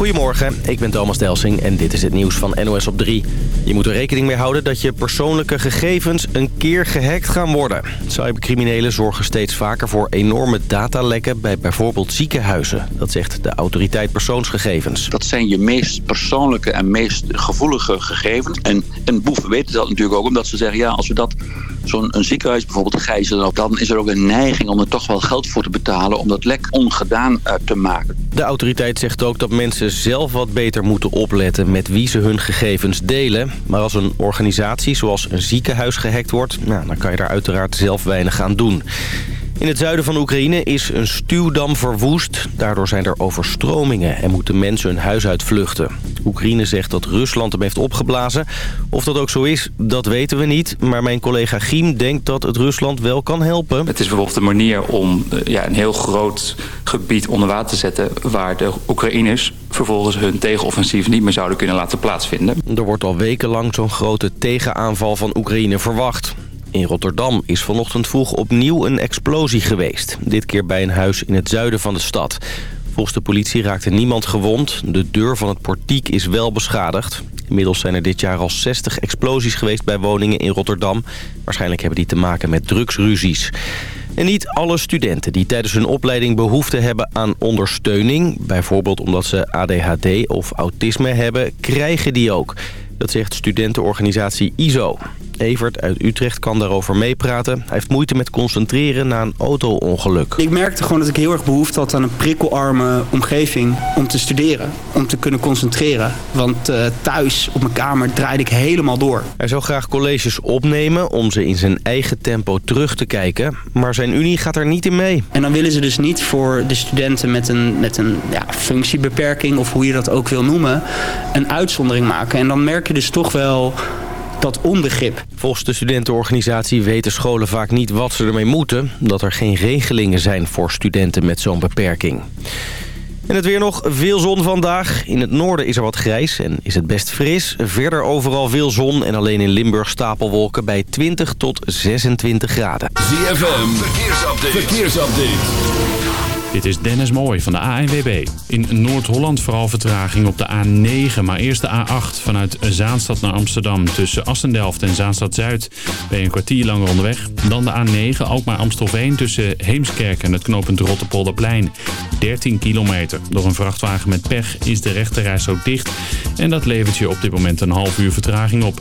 Goedemorgen, ik ben Thomas Delsing en dit is het nieuws van NOS op 3. Je moet er rekening mee houden dat je persoonlijke gegevens een keer gehackt gaan worden. Cybercriminelen zorgen steeds vaker voor enorme datalekken bij bijvoorbeeld ziekenhuizen. Dat zegt de autoriteit persoonsgegevens. Dat zijn je meest persoonlijke en meest gevoelige gegevens. En, en boeven weten dat natuurlijk ook omdat ze zeggen... ja, als we dat zo'n ziekenhuis bijvoorbeeld gijzelen... dan is er ook een neiging om er toch wel geld voor te betalen... om dat lek ongedaan uh, te maken. De autoriteit zegt ook dat mensen zelf wat beter moeten opletten... met wie ze hun gegevens delen. Maar als een organisatie zoals een ziekenhuis gehackt wordt... Nou, dan kan je daar uiteraard zelf weinig aan doen. In het zuiden van Oekraïne is een stuwdam verwoest. Daardoor zijn er overstromingen en moeten mensen hun huis uitvluchten. Oekraïne zegt dat Rusland hem heeft opgeblazen. Of dat ook zo is, dat weten we niet. Maar mijn collega Giem denkt dat het Rusland wel kan helpen. Het is bijvoorbeeld een manier om eh, ja, een heel groot gebied onder water te zetten... waar de Oekraïners vervolgens hun tegenoffensief niet meer zouden kunnen laten plaatsvinden. Er wordt al wekenlang zo'n grote tegenaanval van Oekraïne verwacht. In Rotterdam is vanochtend vroeg opnieuw een explosie geweest. Dit keer bij een huis in het zuiden van de stad. Volgens de politie raakte niemand gewond. De deur van het portiek is wel beschadigd. Inmiddels zijn er dit jaar al 60 explosies geweest bij woningen in Rotterdam. Waarschijnlijk hebben die te maken met drugsruzies. En niet alle studenten die tijdens hun opleiding behoefte hebben aan ondersteuning... bijvoorbeeld omdat ze ADHD of autisme hebben, krijgen die ook. Dat zegt studentenorganisatie ISO. Evert uit Utrecht kan daarover meepraten. Hij heeft moeite met concentreren na een auto-ongeluk. Ik merkte gewoon dat ik heel erg behoefte had aan een prikkelarme omgeving om te studeren. Om te kunnen concentreren. Want uh, thuis op mijn kamer draaide ik helemaal door. Hij zou graag colleges opnemen om ze in zijn eigen tempo terug te kijken. Maar zijn unie gaat er niet in mee. En dan willen ze dus niet voor de studenten met een, met een ja, functiebeperking... of hoe je dat ook wil noemen, een uitzondering maken. En dan merk je dus toch wel dat onbegrip. Volgens de studentenorganisatie weten scholen vaak niet wat ze ermee moeten... dat er geen regelingen zijn voor studenten met zo'n beperking. En het weer nog veel zon vandaag. In het noorden is er wat grijs en is het best fris. Verder overal veel zon en alleen in Limburg stapelwolken bij 20 tot 26 graden. ZFM, verkeersupdate. verkeersupdate. Dit is Dennis Mooij van de ANWB. In Noord-Holland vooral vertraging op de A9, maar eerst de A8 vanuit Zaanstad naar Amsterdam. Tussen Assendelft en Zaanstad-Zuid ben je een kwartier langer onderweg. Dan de A9, ook maar Amstelveen tussen Heemskerk en het knooppunt Rotterpolderplein. 13 kilometer. Door een vrachtwagen met pech is de rechterreis zo dicht. En dat levert je op dit moment een half uur vertraging op.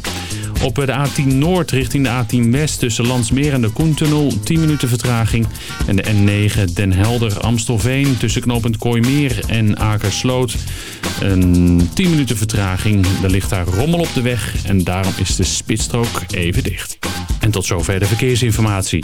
Op de A10 Noord richting de A10 West tussen Landsmeer en de Koentunnel 10 minuten vertraging. En de N9 Den Helder Amstelveen tussen knooppunt Kooimeer en Akersloot. Een 10 minuten vertraging. Er ligt daar rommel op de weg en daarom is de spitsstrook even dicht. En tot zover de verkeersinformatie.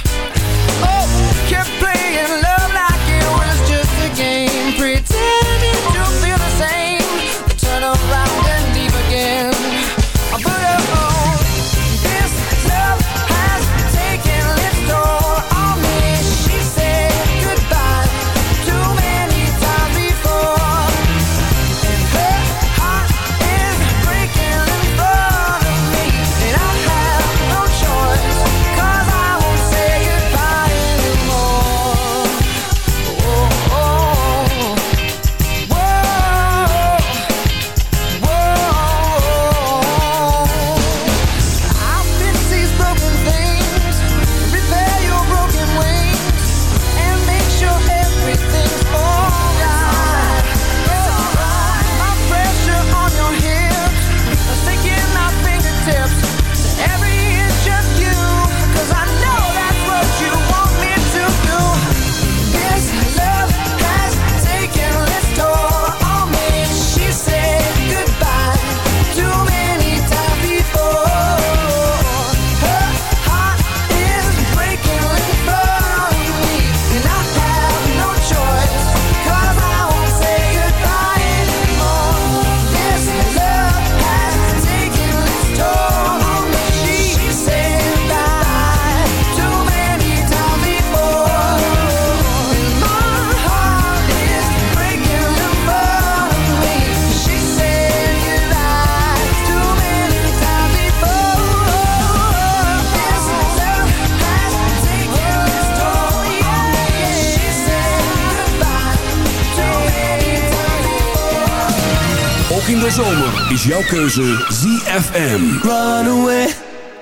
is jouw keuze ZFM. Run away,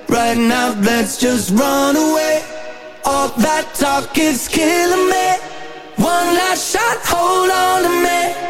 right now let's just run away. All that talk is killing me. One last shot, hold on to me.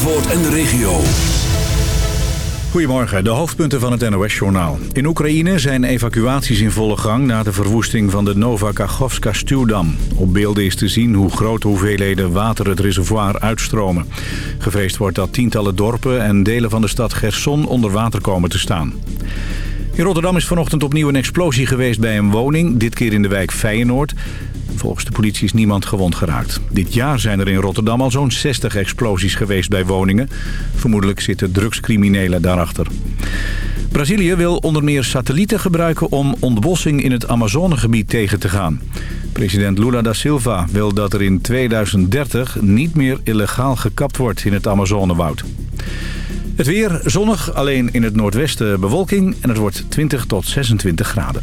Zandvoort en de regio. Goedemorgen, de hoofdpunten van het NOS-journaal. In Oekraïne zijn evacuaties in volle gang na de verwoesting van de Novakachovska-stuwdam. Op beelden is te zien hoe grote hoeveelheden water het reservoir uitstromen. Gevreesd wordt dat tientallen dorpen en delen van de stad Gerson onder water komen te staan. In Rotterdam is vanochtend opnieuw een explosie geweest bij een woning, dit keer in de wijk Feyenoord. Volgens de politie is niemand gewond geraakt. Dit jaar zijn er in Rotterdam al zo'n 60 explosies geweest bij woningen. Vermoedelijk zitten drugscriminelen daarachter. Brazilië wil onder meer satellieten gebruiken om ontbossing in het Amazonegebied tegen te gaan. President Lula da Silva wil dat er in 2030 niet meer illegaal gekapt wordt in het Amazonewoud. Het weer zonnig, alleen in het noordwesten bewolking en het wordt 20 tot 26 graden.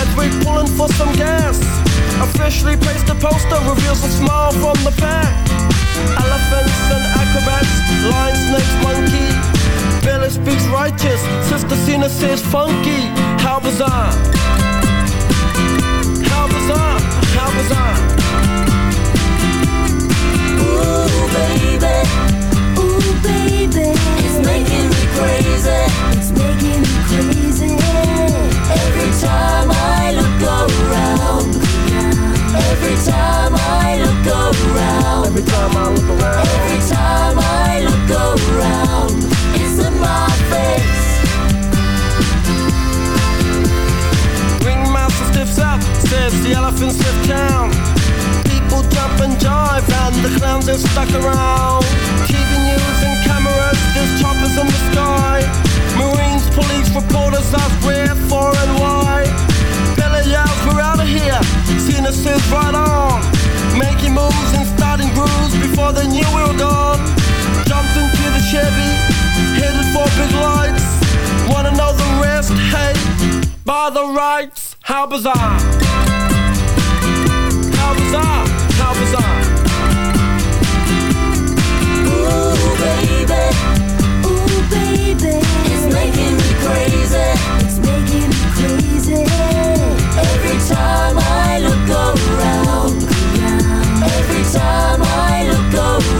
as pulling for some gas. Officially placed a poster reveals a smile from the pack. Elephants and acrobats, lion, snakes, monkey. Billy speaks righteous, Sister Cena says funky. How bizarre! every time I look around. Every time I look around, it's in my face. Ringmaster stiffs up, says the elephant's left town. People jump and jive, and the clowns are stuck around. TV news and cameras, there's choppers in the sky. Marines, police, reporters ask where, for, and why. Billy yells, we're out of here. Cena says, right on making moves and rules before they knew we were gone. Jumped into the Chevy, headed for big lights. Wanna know the rest? Hey, by the rights, how bizarre! How bizarre! How bizarre! Ooh, baby, ooh, baby, it's making me crazy. It's making me crazy. Every time I look around.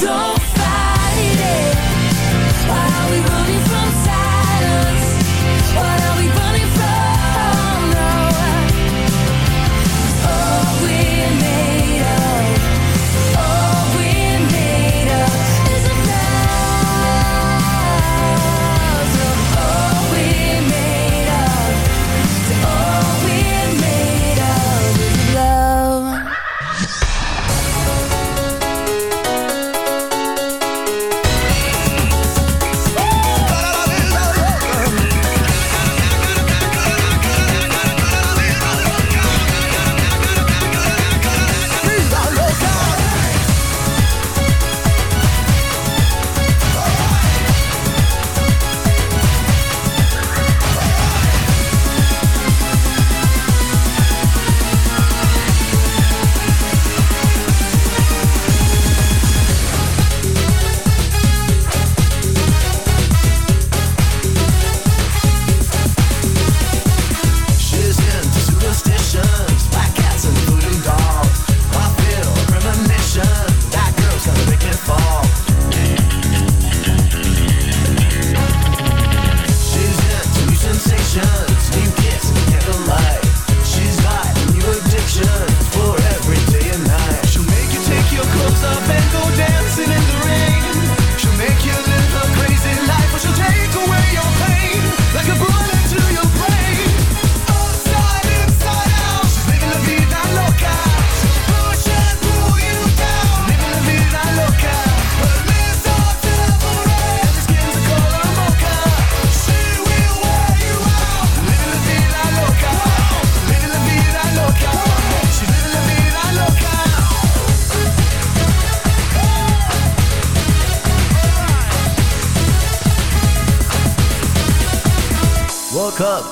Don't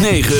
106.9